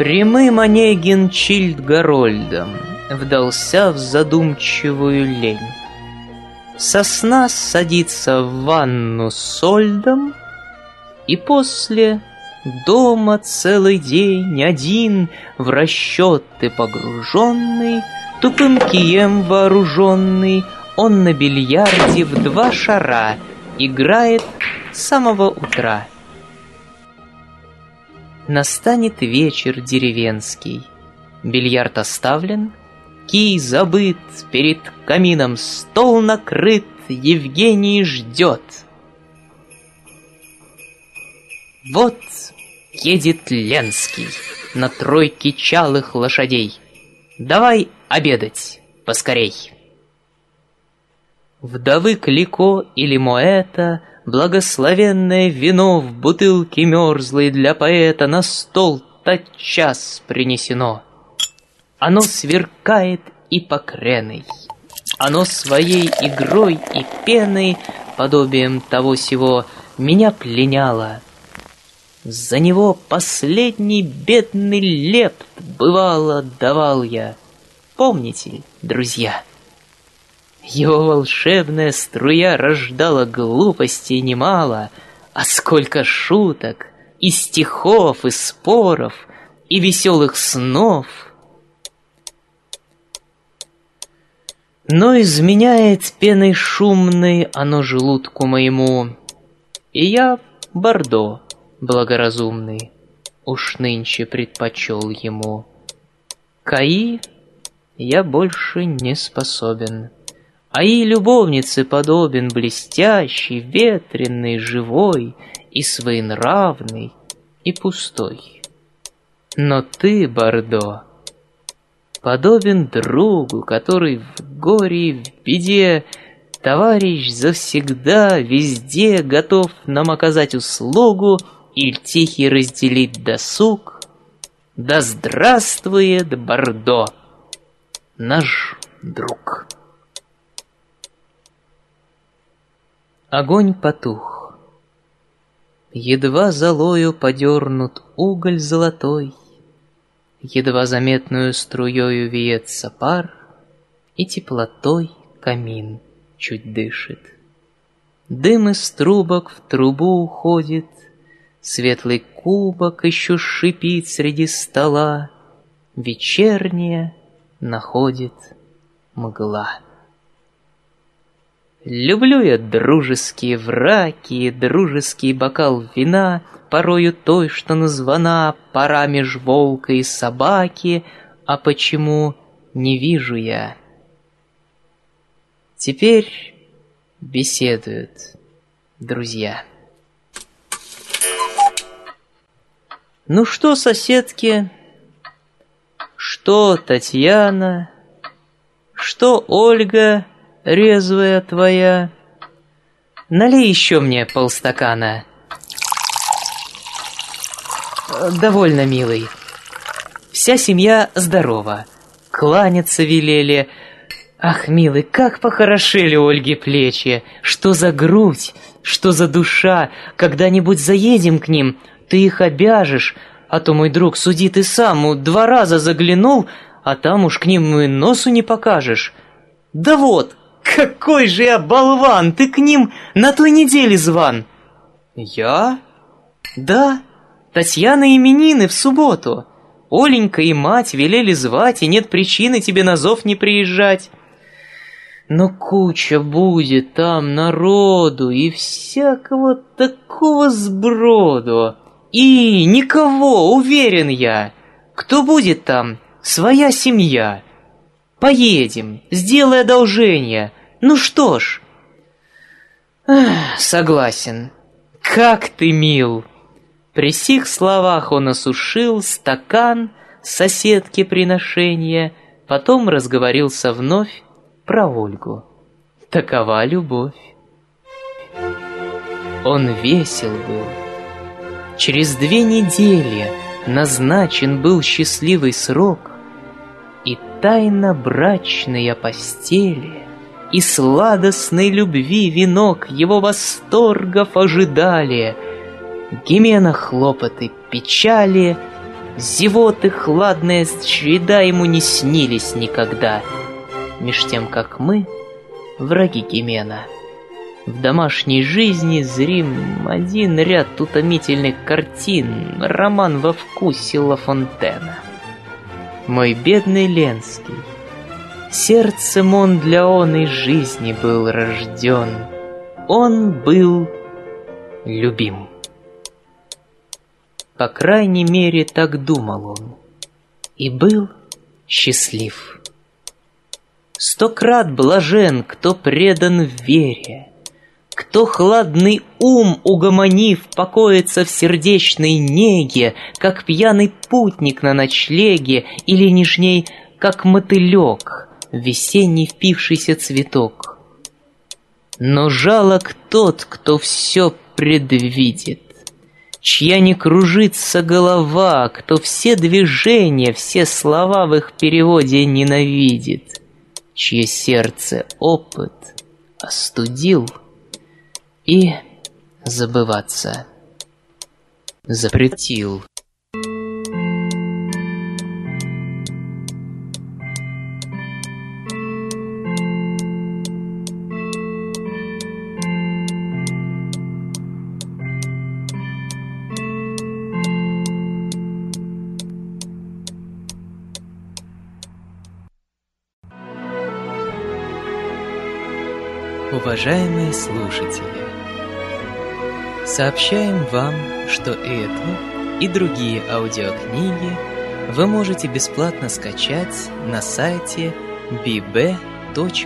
Прямым Онегин Чильдгарольдом Вдался в задумчивую лень. Сосна садится в ванну с льдом, И после дома целый день один В расчеты погруженный, Тупым кием вооруженный, Он на бильярде в два шара Играет с самого утра. Настанет вечер деревенский. Бильярд оставлен, кий забыт, Перед камином стол накрыт, Евгений ждет. Вот едет Ленский на тройке чалых лошадей. Давай обедать поскорей. Вдовы Клико или Моэта Благословенное вино в бутылке мерзлой для поэта На стол тотчас принесено. Оно сверкает и покреной, Оно своей игрой и пеной, Подобием того сего, меня пленяло. За него последний бедный лепт бывало давал я. Помните, друзья? Его волшебная струя рождала глупостей немало, а сколько шуток, и стихов, и споров, и веселых снов. Но изменяет пеной шумной оно желудку моему, и я Бордо благоразумный уж нынче предпочел ему. Каи я больше не способен. А и любовнице подобен блестящий, ветреный, живой и своенравный, и пустой. Но ты, Бордо, подобен другу, который в горе в беде Товарищ завсегда везде готов нам оказать услугу Или тихий разделить досуг. Да здравствует Бордо, наш друг! Огонь потух. Едва золою подернут уголь золотой, Едва заметную струёю веется пар, И теплотой камин чуть дышит. Дым из трубок в трубу уходит, Светлый кубок еще шипит среди стола, Вечерняя находит мгла. Люблю я дружеские враки, дружеский бокал вина, Порою той, что названа пора меж волка и собаки, А почему не вижу я? Теперь беседуют друзья. Ну что, соседки, что Татьяна, что Ольга — резвая твоя. Налей еще мне полстакана. Довольно, милый. Вся семья здорова. Кланяться велели. Ах, милый, как похорошели Ольги плечи. Что за грудь, что за душа. Когда-нибудь заедем к ним, ты их обяжешь. А то мой друг суди ты сам, два раза заглянул, а там уж к ним и носу не покажешь. Да вот, какой же я болван! Ты к ним на той неделе зван!» «Я?» «Да, Татьяна именины в субботу. Оленька и мать велели звать, и нет причины тебе на зов не приезжать. Но куча будет там народу и всякого такого сброду. И никого, уверен я. Кто будет там? Своя семья. Поедем, сделай одолжение. Ну что ж. Эх, согласен. Как ты мил. При сих словах он осушил стакан соседке приношения, потом разговорился вновь про Ольгу. Такова любовь. Он весел был. Через две недели назначен был счастливый срок, тайна брачная постели И сладостной любви венок Его восторгов ожидали. Гимена хлопоты, печали Зевоты хладная череда ему не снились никогда. Меж тем, как мы — враги Гимена. В домашней жизни зрим один ряд утомительных картин, роман во вкусе Ла Фонтена. Мой бедный Ленский, сердцем он для оной жизни был рожден, он был любим. По крайней мере, так думал он. И был счастлив. Сто крат блажен, кто предан вере, Кто хладный ум, угомонив, Покоится в сердечной неге, Как пьяный путник на ночлеге, Или нежней, как мотылек, Весенний впившийся цветок. Но жалок тот, кто все предвидит, Чья не кружится голова, Кто все движения, все слова В их переводе ненавидит, Чье сердце опыт остудил И забываться запретил. Уважаемые слушатели, сообщаем вам, что эту и другие аудиокниги вы можете бесплатно скачать на сайте bb.ru